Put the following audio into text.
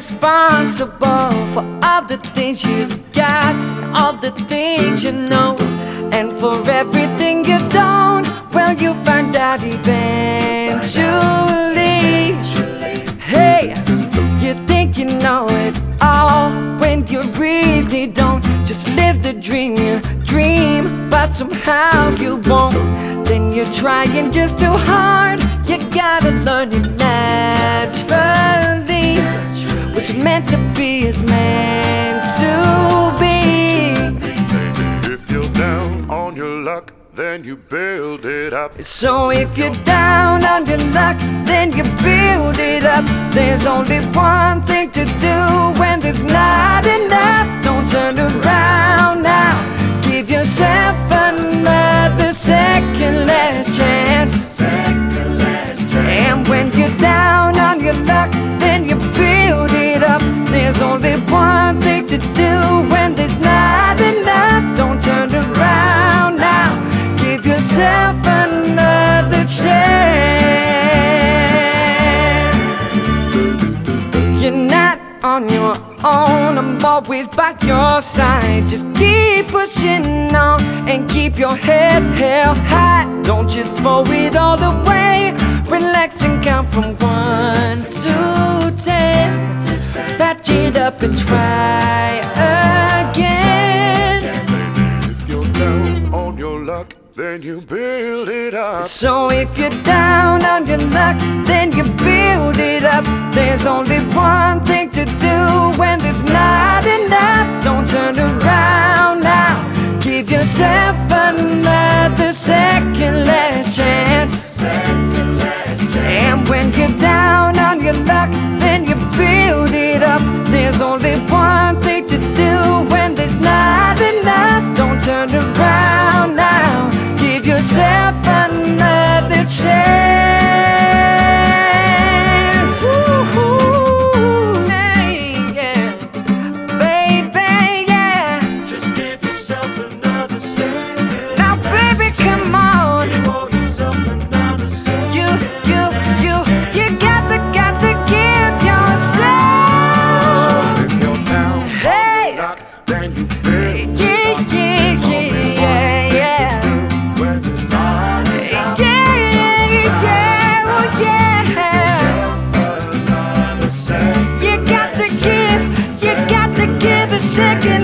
responsible for all the things you've got and all the things you know. And for everything you don't, well, you find out eventually. Hey, you think you know it all when you really don't. Just live the dream you dream, but somehow you won't. Then you're trying just too hard. You gotta learn it naturally. What's meant to be is meant to be. If you're down on your luck, then you build it up. So if you're down on your luck, then you build it up. There's only one thing to do when there's not on your own, I'm always by your side. Just keep pushing on and keep your head held high. Don't you throw it all away. Relax and count from one to ten. Patch it up and try So if you're down on your luck, then you build it up. There's only one thing to do when there's not enough. Don't turn around now. Give yourself another second last chance. And when you're down on your luck, then you build it up. There's only one thing to do when there's not enough. Don't turn around another another